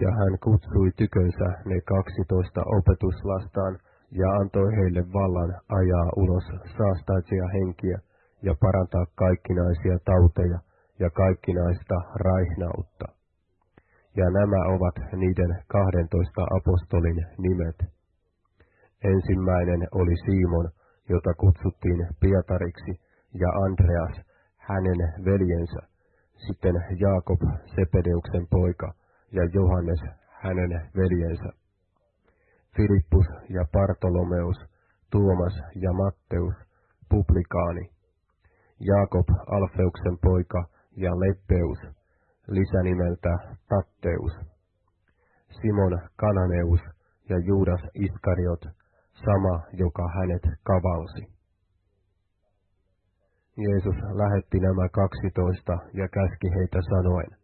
Ja hän kutsui tykönsä ne kaksitoista opetuslastaan ja antoi heille vallan ajaa ulos saastaisia henkiä ja parantaa kaikkinaisia tauteja ja kaikkinaista raihnautta. Ja nämä ovat niiden kahdentoista apostolin nimet. Ensimmäinen oli Simon, jota kutsuttiin Pietariksi, ja Andreas, hänen veljensä, sitten Jaakob, Sepedeuksen poika, ja Johannes, hänen veljensä. Filippus ja Partolomeus, Tuomas ja Matteus, Publikaani, Jaakob, Alfeuksen poika, ja Leppeus, lisänimeltä Tatteus, Simon Kananeus ja Juudas Iskariot, sama, joka hänet kavalsi. Jeesus lähetti nämä kaksitoista ja käski heitä sanoen,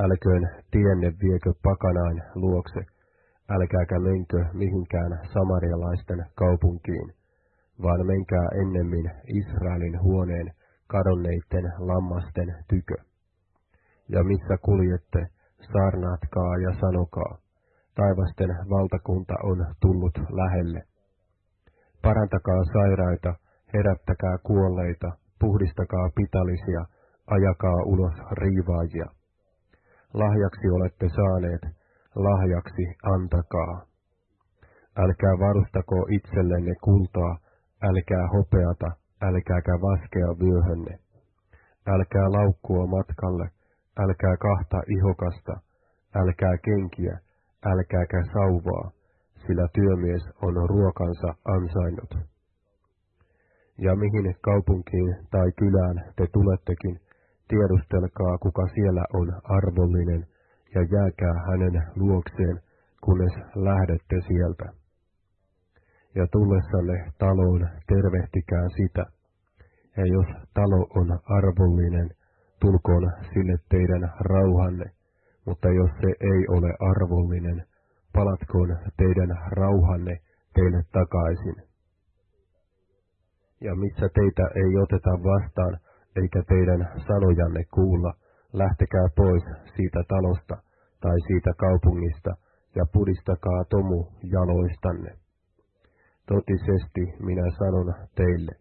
älköön tienne viekö pakanain luokse, älkääkä menkö mihinkään samarialaisten kaupunkiin, vaan menkää ennemmin Israelin huoneen kadonneiden lammasten tykö. Ja missä kuljette, saarnaatkaa ja sanokaa, taivasten valtakunta on tullut lähelle. Parantakaa sairaita, herättäkää kuolleita, puhdistakaa pitalisia, ajakaa ulos riivaajia. Lahjaksi olette saaneet, lahjaksi antakaa. Älkää varustako itsellenne kultaa, älkää hopeata, älkääkä vaskea vyöhönne. Älkää laukkua matkalle, älkää kahta ihokasta, älkää kenkiä, älkääkä sauvaa, sillä työmies on ruokansa ansainnut. Ja mihin kaupunkiin tai kylään te tulettekin, tiedustelkaa kuka siellä on arvollinen, ja jääkää hänen luokseen, kunnes lähdette sieltä. Ja tullessanne taloon tervehtikää sitä, ja jos talo on arvollinen, tulkoon sille teidän rauhanne, mutta jos se ei ole arvollinen, palatkoon teidän rauhanne teille takaisin. Ja missä teitä ei oteta vastaan, eikä teidän sanojanne kuulla, lähtekää pois siitä talosta tai siitä kaupungista ja pudistakaa tomu jaloistanne. Totisesti minä sanon teille,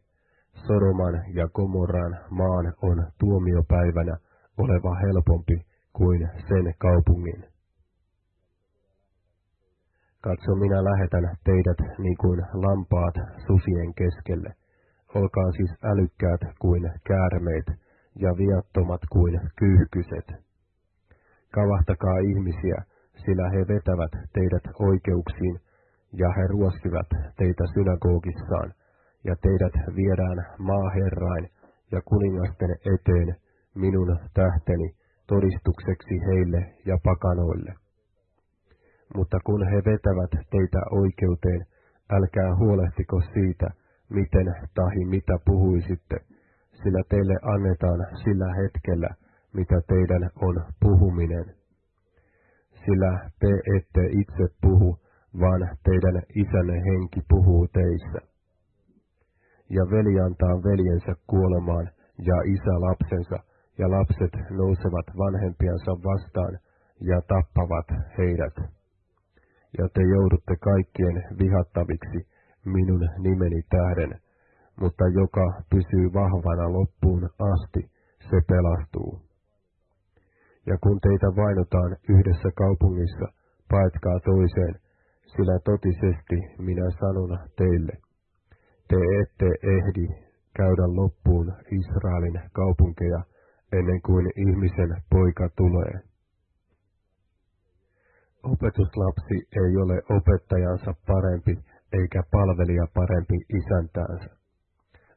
Soroman ja Komoran maan on tuomiopäivänä oleva helpompi kuin sen kaupungin. Katso, minä lähetän teidät niin kuin lampaat susien keskelle. Olkaa siis älykkäät kuin käärmeet ja viattomat kuin kyyhkyset. Kavahtakaa ihmisiä, sillä he vetävät teidät oikeuksiin, ja he ruoskivat teitä synagogissaan, ja teidät viedään maaherrain ja kuningasten eteen minun tähteni todistukseksi heille ja pakanoille. Mutta kun he vetävät teitä oikeuteen, älkää huolehtiko siitä, miten tahi mitä puhuisitte, sillä teille annetaan sillä hetkellä, mitä teidän on puhuminen. Sillä te ette itse puhu, vaan teidän isänne henki puhuu teissä. Ja veli antaa veljensä kuolemaan, ja isä lapsensa, ja lapset nousevat vanhempiansa vastaan, ja tappavat heidät. Ja te joudutte kaikkien vihattaviksi minun nimeni tähden, mutta joka pysyy vahvana loppuun asti, se pelastuu. Ja kun teitä vainotaan yhdessä kaupungissa, paetkaa toiseen, sillä totisesti minä sanon teille, te ette ehdi käydä loppuun Israelin kaupunkeja ennen kuin ihmisen poika tulee. Opetuslapsi ei ole opettajansa parempi eikä palvelija parempi isäntäänsä.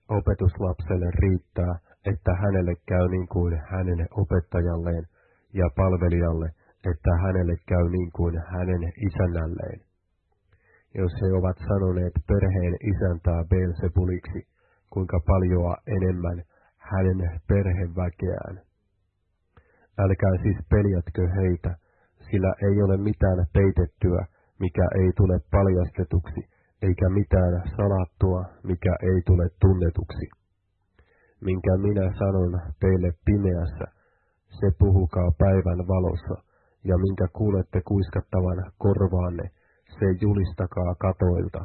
Opetuslapselle riittää, että hänelle käy niin kuin hänen opettajalleen ja palvelijalle, että hänelle käy niin kuin hänen isännälleen. Jos he ovat sanoneet perheen isäntää Beelzebuliksi, kuinka paljoa enemmän hänen perheväkeään. Älkää siis peljätkö heitä, sillä ei ole mitään peitettyä, mikä ei tule paljastetuksi, eikä mitään salattua, mikä ei tule tunnetuksi. Minkä minä sanon teille pimeässä, se puhukaa päivän valossa, ja minkä kuulette kuiskattavan korvaanne, se julistakaa katoilta.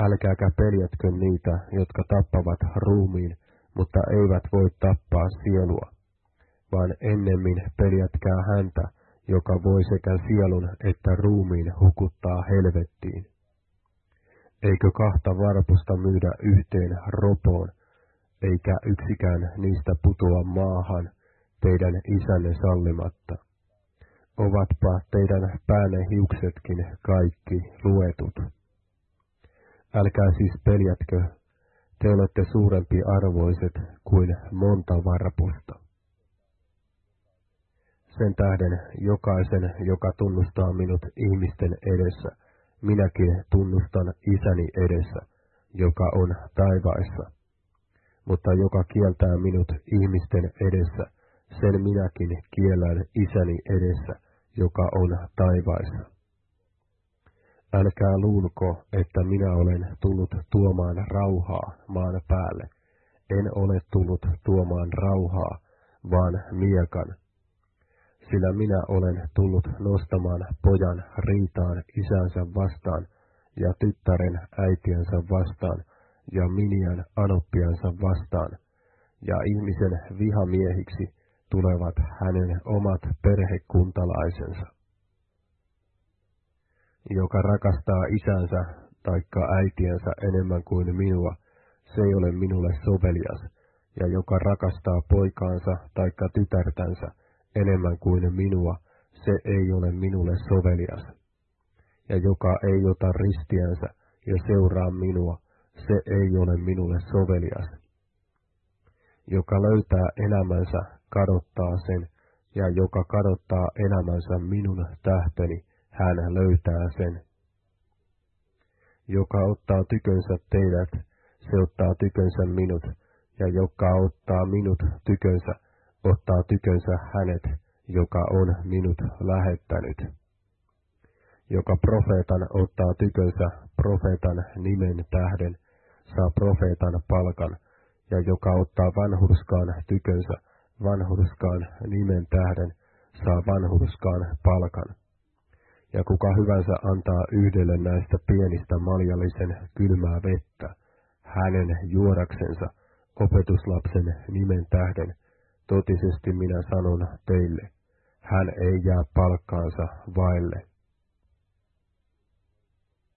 Älkääkä peljätkö niitä, jotka tappavat ruumiin, mutta eivät voi tappaa sielua, vaan ennemmin peljätkää häntä, joka voi sekä sielun että ruumiin hukuttaa helvettiin. Eikö kahta varpusta myydä yhteen ropoon, eikä yksikään niistä putoa maahan teidän isänne sallimatta? Ovatpa teidän päänne hiuksetkin kaikki luetut. Älkää siis peljätkö, te olette suurempi arvoiset kuin monta varpusta. Sen tähden jokaisen, joka tunnustaa minut ihmisten edessä, minäkin tunnustan isäni edessä, joka on taivaissa. Mutta joka kieltää minut ihmisten edessä, sen minäkin kiellän isäni edessä, joka on taivaissa. Älkää luulko, että minä olen tullut tuomaan rauhaa maan päälle. En ole tullut tuomaan rauhaa, vaan miekan. Sillä minä olen tullut nostamaan pojan riitaan isänsä vastaan ja tyttären äitiensä vastaan ja minian anoppiansa vastaan, ja ihmisen vihamiehiksi tulevat hänen omat perhekuntalaisensa. Joka rakastaa isänsä taikka äitiensä enemmän kuin minua, se ei ole minulle sovelias, ja joka rakastaa poikaansa taikka tytärtänsä enemmän kuin minua, se ei ole minulle sovelias. Ja joka ei ota ristiänsä ja seuraa minua, se ei ole minulle sovelias. Joka löytää elämänsä, kadottaa sen, ja joka kadottaa elämänsä minun tähteni, hän löytää sen. Joka ottaa tykönsä teidät, se ottaa tykönsä minut, ja joka ottaa minut tykönsä, ottaa tykönsä hänet, joka on minut lähettänyt. Joka profeetan ottaa tykönsä profeetan nimen tähden, saa profeetan palkan, ja joka ottaa vanhurskaan tykönsä vanhurskaan nimen tähden, saa vanhurskaan palkan ja kuka hyvänsä antaa yhdelle näistä pienistä maljallisen kylmää vettä, hänen juodaksensa, opetuslapsen nimen tähden, totisesti minä sanon teille, hän ei jää palkkaansa vaille.